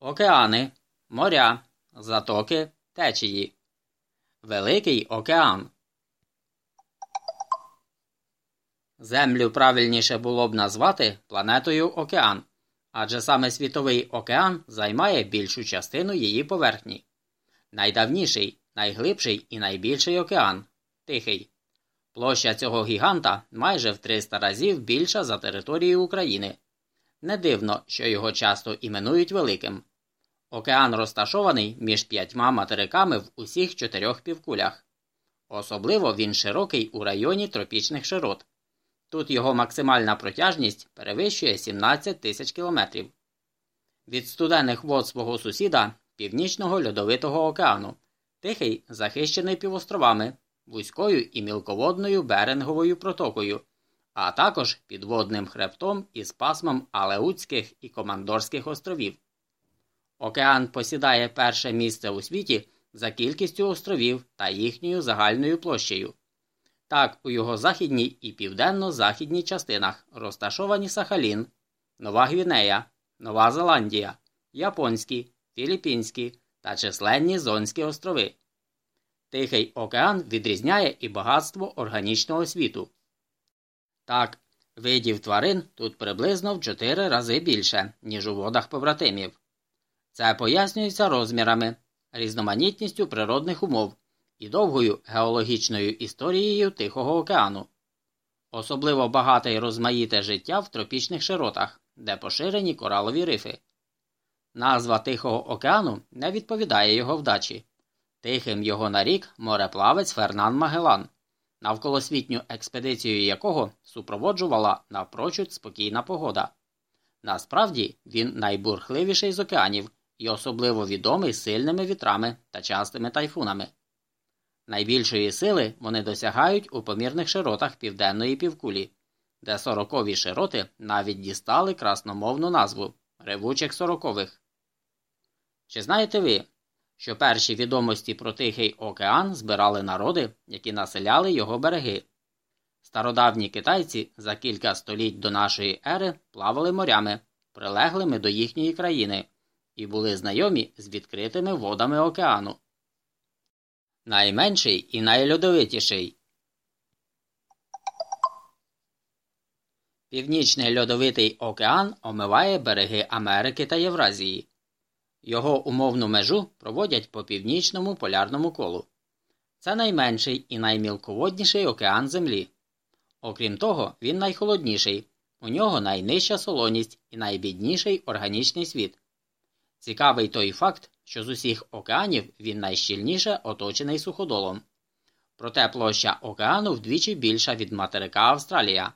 Океани, моря, затоки, течії. Великий океан. Землю правильніше було б назвати планетою океан, адже саме світовий океан займає більшу частину її поверхні. Найдавніший, найглибший і найбільший океан Тихий. Площа цього гіганта майже в 300 разів більша за територію України. Не дивно, що його часто іменують великим. Океан розташований між п'ятьма материками в усіх чотирьох півкулях. Особливо він широкий у районі тропічних широт. Тут його максимальна протяжність перевищує 17 тисяч кілометрів. Від студених вод свого сусіда Північного льодовитого океану, тихий захищений півостровами, вузькою і мілководною беринговою протокою, а також підводним хребтом із пасмом Алеутських і Командорських островів. Океан посідає перше місце у світі за кількістю островів та їхньою загальною площею. Так, у його західній і південно-західній частинах розташовані Сахалін, Нова Гвінея, Нова Зеландія, Японські, Філіппінські та численні Зонські острови. Тихий океан відрізняє і багатство органічного світу. Так, видів тварин тут приблизно в 4 рази більше, ніж у водах побратимів. Це пояснюється розмірами, різноманітністю природних умов і довгою геологічною історією Тихого океану. Особливо багате й розмаїте життя в тропічних широтах, де поширені коралові рифи. Назва Тихого океану не відповідає його вдачі. Тихим його нарік мореплавець Фернан Магелан, навколосвітню експедицію якого супроводжувала напрочуд спокійна погода. Насправді він найбурхливіший з океанів і особливо відомий сильними вітрами та частими тайфунами. Найбільшої сили вони досягають у помірних широтах південної півкулі, де сорокові широти навіть дістали красномовну назву ревучих сорокових. Чи знаєте ви, що перші відомості про Тихий океан збирали народи, які населяли його береги? Стародавні китайці за кілька століть до нашої ери плавали морями, прилеглими до їхньої країни, і були знайомі з відкритими водами океану. Найменший і найльодовитіший. Північний льодовитий океан омиває береги Америки та Євразії. Його умовну межу проводять по північному полярному колу. Це найменший і наймілководніший океан Землі. Окрім того, він найхолодніший, у нього найнижча солоність і найбідніший органічний світ. Цікавий той факт, що з усіх океанів він найщільніше оточений суходолом. Проте площа океану вдвічі більша від материка Австралія,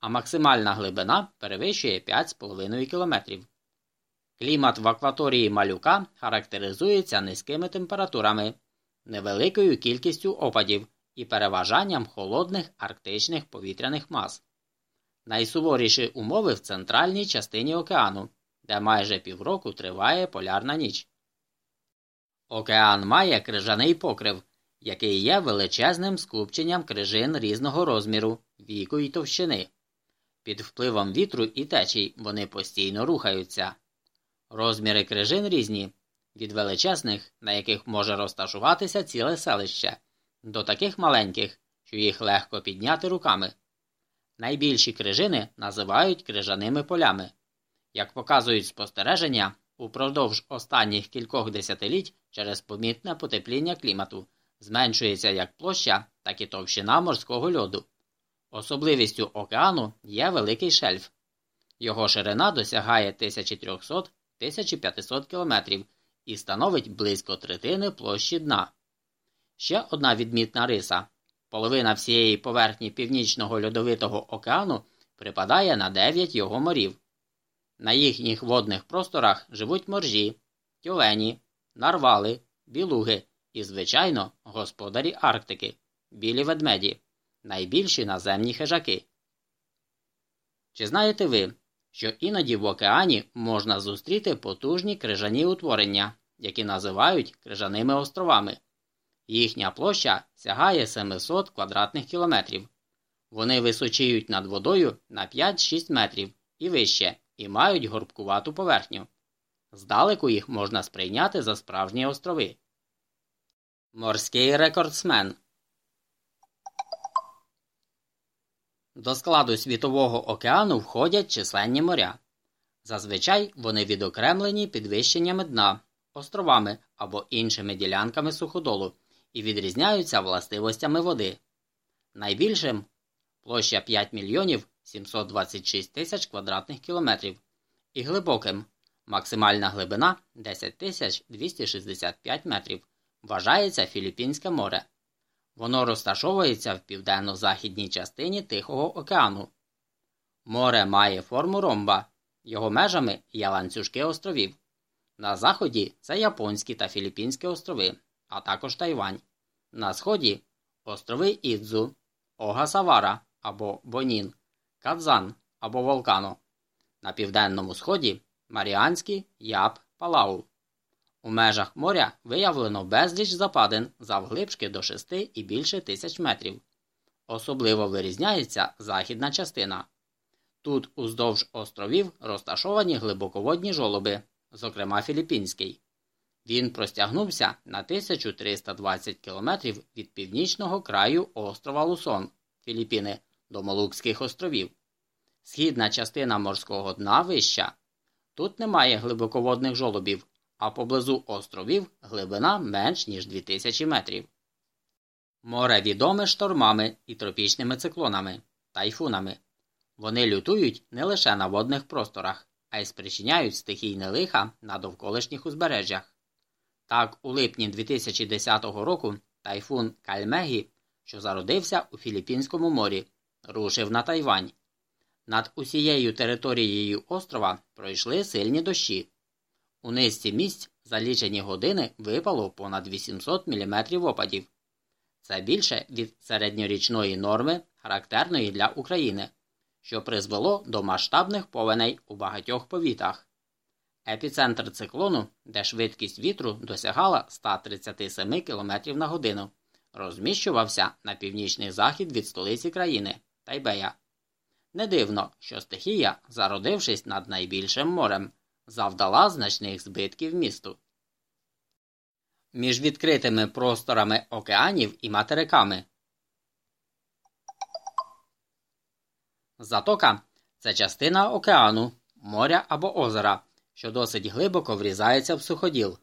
а максимальна глибина перевищує 5,5 км. Клімат в акваторії малюка характеризується низькими температурами, невеликою кількістю опадів і переважанням холодних арктичних повітряних мас. Найсуворіші умови в центральній частині океану, де майже півроку триває полярна ніч. Океан має крижаний покрив, який є величезним скупченням крижин різного розміру, віку і товщини. Під впливом вітру і течій вони постійно рухаються. Розміри крижин різні від величезних, на яких може розташуватися ціле селище, до таких маленьких, що їх легко підняти руками. Найбільші крижини називають крижаними полями. Як показують спостереження, упродовж останніх кількох десятиліть через помітне потепління клімату зменшується як площа, так і товщина морського льоду. Особливістю океану є великий шельф. Його ширина досягає 1300-1500 км і становить близько третини площі дна. Ще одна відмітна риса половина всієї поверхні Північного льодовитого океану припадає на 9 його морів. На їхніх водних просторах живуть моржі, тюлені, нарвали, білуги і, звичайно, господарі Арктики, білі ведмеді, найбільші наземні хижаки. Чи знаєте ви, що іноді в океані можна зустріти потужні крижані утворення, які називають крижаними островами? Їхня площа сягає 700 квадратних кілометрів. Вони височіють над водою на 5-6 метрів і вище і мають горбкувату поверхню. Здалеку їх можна сприйняти за справжні острови. Морський рекордсмен До складу Світового океану входять численні моря. Зазвичай вони відокремлені підвищеннями дна, островами або іншими ділянками суходолу і відрізняються властивостями води. Найбільшим площа 5 мільйонів 726 тисяч квадратних кілометрів і глибоким максимальна глибина 10 тисяч 265 метрів. Вважається Філіппінське море. Воно розташовується в південно-західній частині Тихого океану. Море має форму ромба, його межами є ланцюжки островів. На заході це Японські та Філіппінські острови, а також Тайвань. На сході острови Ідзу, Огасавара або Бонін, Кадзан або Волкано. На південному сході Маріанські, Яб, Палау. У межах моря виявлено безліч западин завглибшки до 6 і більше тисяч метрів. Особливо вирізняється західна частина. Тут уздовж островів розташовані глибоководні жолоби, зокрема Філіппінський. Він простягнувся на 1320 кілометрів від північного краю острова Лусон, Філіппіни, до Молукських островів. Східна частина морського дна вища. Тут немає глибоководних жолобів, а поблизу островів глибина менш ніж 2000 метрів. Море відоме штормами і тропічними циклонами, тайфунами. Вони лютують не лише на водних просторах, а й спричиняють стихійне лиха на довколишніх узбережжях. Так, у липні 2010 року тайфун Кальмегі, що зародився у Філіппінському морі, рушив на Тайвань. Над усією територією острова пройшли сильні дощі. У низці місць за лічені години випало понад 800 мм опадів. Це більше від середньорічної норми, характерної для України, що призвело до масштабних повеней у багатьох повітах. Епіцентр циклону, де швидкість вітру досягала 137 км на годину, розміщувався на північний захід від столиці країни Тайбея. Не дивно, що стихія, зародившись над найбільшим морем, завдала значних збитків місту. Між відкритими просторами океанів і материками. Затока це частина океану, моря або озера, що досить глибоко врізається в суходіл.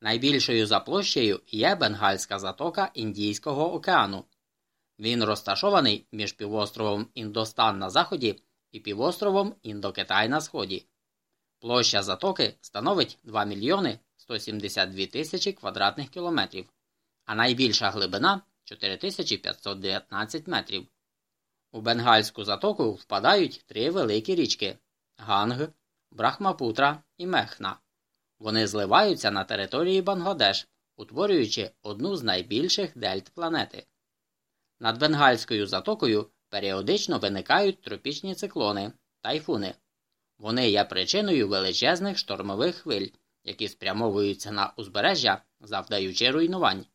Найбільшою за площею є Бенгальська затока Індійського океану. Він розташований між півостровом Індостан на заході і півостровом Індокитай на сході. Площа затоки становить 2 мільйони 172 тисячі квадратних кілометрів, а найбільша глибина 4519 метрів. У Бенгальську затоку впадають три великі річки Ганг, Брахмапутра і Мехна. Вони зливаються на території Бангладеш, утворюючи одну з найбільших дельт планети. Над Бенгальською затокою періодично виникають тропічні циклони, тайфуни. Вони є причиною величезних штормових хвиль, які спрямовуються на узбережжя, завдаючи руйнувань.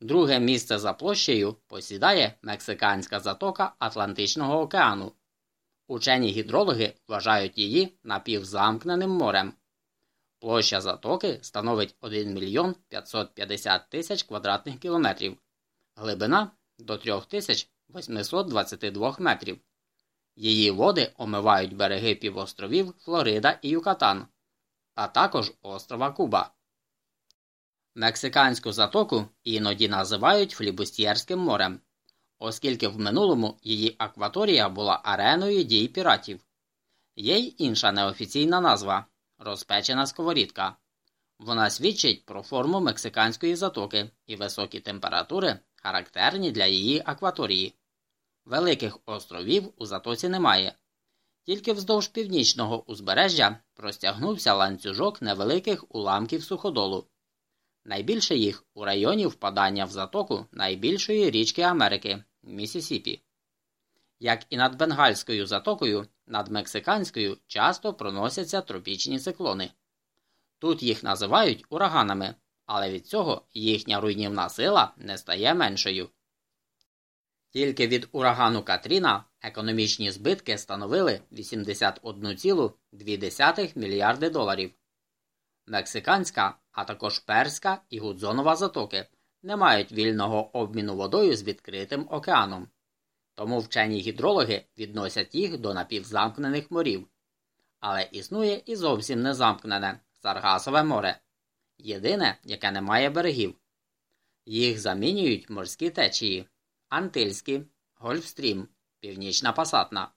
Друге місце за площею посідає Мексиканська затока Атлантичного океану. Учені гідрологи вважають її напівзамкненим морем. Площа затоки становить 1 мільйон 550 тисяч квадратних кілометрів, глибина до 3822 метрів. Її води омивають береги півостровів Флорида і Юкатан, а також острова Куба. Мексиканську затоку іноді називають Флібустьєрським морем, оскільки в минулому її акваторія була ареною дій піратів. Є й інша неофіційна назва розпечена сковорідка. Вона свідчить про форму мексиканської затоки і високі температури, характерні для її акваторії. Великих островів у затоці немає. Тільки вздовж північного узбережжя простягнувся ланцюжок невеликих уламків суходолу. Найбільше їх у районі впадання в затоку найбільшої річки Америки Місісіпі. Як і над Бенгальською затокою, над Мексиканською часто проносяться тропічні циклони. Тут їх називають ураганами, але від цього їхня руйнівна сила не стає меншою. Тільки від урагану Катріна економічні збитки становили 81,2 мільярди доларів. Мексиканська, а також Перська і Гудзонова затоки не мають вільного обміну водою з відкритим океаном. Тому вчені гідрологи відносять їх до напівзамкнених морів. Але існує і зовсім незамкнене Саргасове море єдине, яке не має берегів. Їх замінюють морські течії Антильські, Гольфстрім, Північна Пасатна.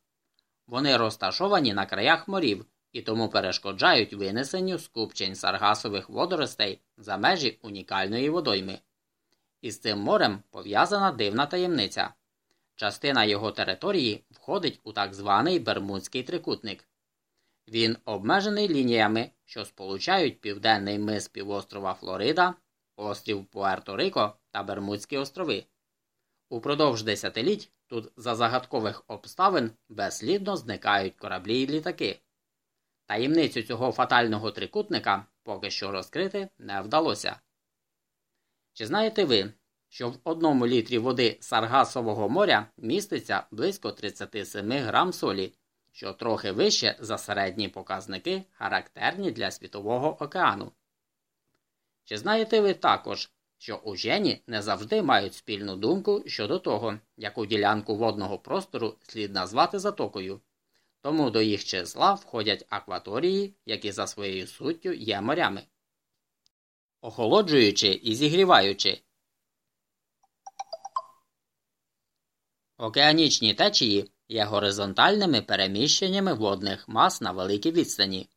Вони розташовані на краях морів і тому перешкоджають винесенню скупчень саргасових водоростей за межі унікальної водойми. Із цим морем пов'язана дивна таємниця. Частина його території входить у так званий Бермудський трикутник. Він обмежений лініями, що сполучають південний мис півострова Флорида, острів Пуерто-Рико та Бермудські острови. Упродовж десятиліть тут за загадкових обставин безслідно зникають кораблі й літаки. Таємницю цього фатального трикутника поки що розкрити не вдалося. Чи знаєте ви, що в одному літрі води Саргасового моря міститься близько 37 грам солі, що трохи вище за середні показники, характерні для Світового океану? Чи знаєте ви також, що учені не завжди мають спільну думку щодо того, яку ділянку водного простору слід назвати затокою? Тому до їх числа входять акваторії, які за своєю суттю є морями. Охолоджуючи і зігріваючи. Океанічні течії є горизонтальними переміщеннями водних мас на великій відстані.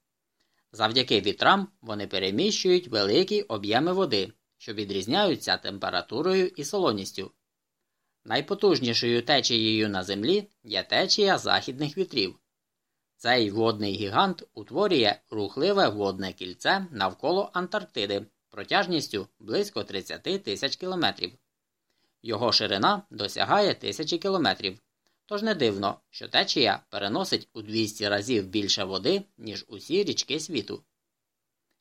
Завдяки вітрам вони переміщують великі об'єми води, що відрізняються температурою і солоністю. Найпотужнішою течією на землі є течія західних вітрів. Цей водний гігант утворює рухливе водне кільце навколо Антарктиди протяжністю близько 30 тисяч кілометрів. Його ширина досягає тисячі кілометрів, тож не дивно, що течія переносить у 200 разів більше води, ніж усі річки світу.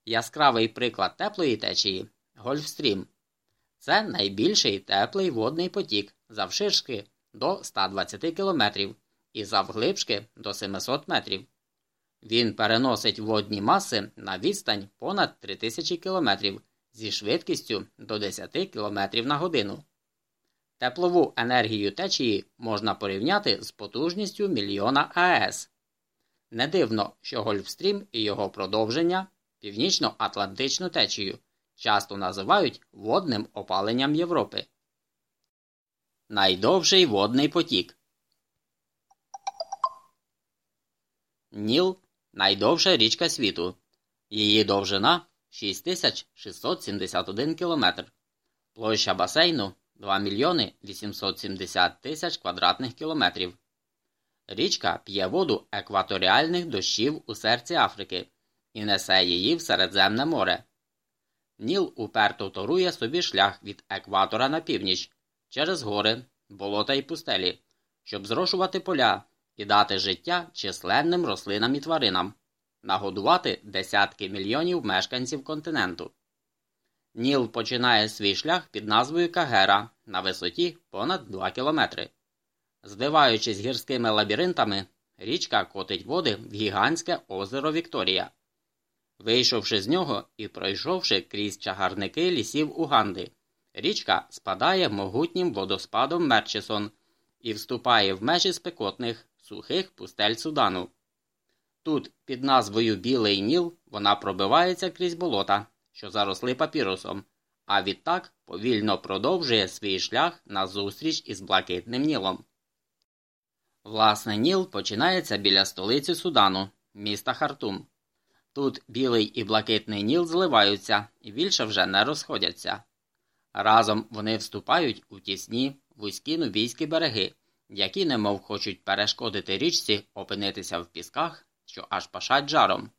Яскравий приклад теплої течії Гольфстрім. Це найбільший теплий водний потік завширшки до 120 км і завглибшки до 700 метрів. Він переносить водні маси на відстань понад 3000 км зі швидкістю до 10 км на годину. Теплову енергію течії можна порівняти з потужністю мільйона АЕС. Не дивно, що Гольфстрім і його продовження північно-атлантичну течію часто називають водним опаленням Європи. Найдовший водний потік Ніл найдовша річка світу. Її довжина 6671 км. Площа басейну 2 мільйони 870 тисяч квадратних кілометрів. Річка п'є воду екваторіальних дощів у серці Африки і несе її в Середземне море. Ніл уперто торує собі шлях від екватора на північ через гори, болота і пустелі, щоб зрошувати поля і дати життя численним рослинам і тваринам, нагодувати десятки мільйонів мешканців континенту. Ніл починає свій шлях під назвою Кагера на висоті понад 2 кілометри. Здиваючись гірськими лабіринтами, річка котить води в гігантське озеро Вікторія. Вийшовши з нього і пройшовши крізь чагарники лісів Уганди, річка спадає могутнім водоспадом Мерчесон і вступає в межі спекотних сухих пустель Судану. Тут, під назвою Білий Ніл, вона пробивається крізь болота, що заросли папірусом, а відтак повільно продовжує свій шлях на зустріч із Блакитним Нілом. Власне, Ніл починається біля столиці Судану, міста Хартум. Тут білий і блакитний Ніл зливаються і більше вже не розходяться. Разом вони вступають у тісні, вузькі нубійські береги, які немов хочуть перешкодити річці опинитися в пісках, що аж пашать жаром.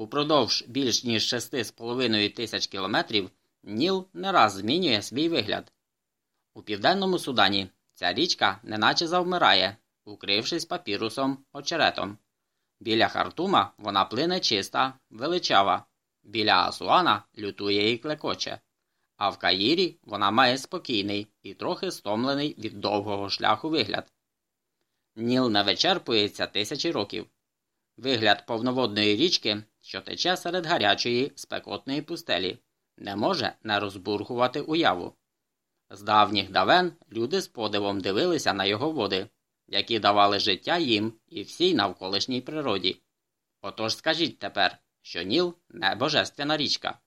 Упродовж більш ніж 6,5 тисяч кілометрів Ніл не раз змінює свій вигляд. У південному Судані ця річка неначе завмирає, укрившись папірусом очеретом. Біля Хартума вона плине чиста, величава, біля Асуана лютує і клекоче, а в Каїрі вона має спокійний і трохи стомлений від довгого шляху вигляд. Ніл не вичерпується тисячі років. Вигляд повноводної річки що тече серед гарячої спекотної пустелі, не може не розбургувати уяву. З давніх давен люди з подивом дивилися на його води, які давали життя їм і всій навколишній природі. Отож скажіть тепер, що Ніл не божественна річка.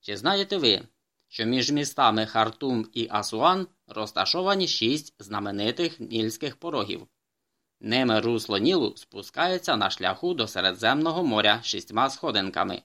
Чи знаєте ви, що між містами Хартум і Асуан розташовані шість знаменитих нільських порогів? Ними русло Нілу спускається на шляху до Середземного моря шістьма сходинками.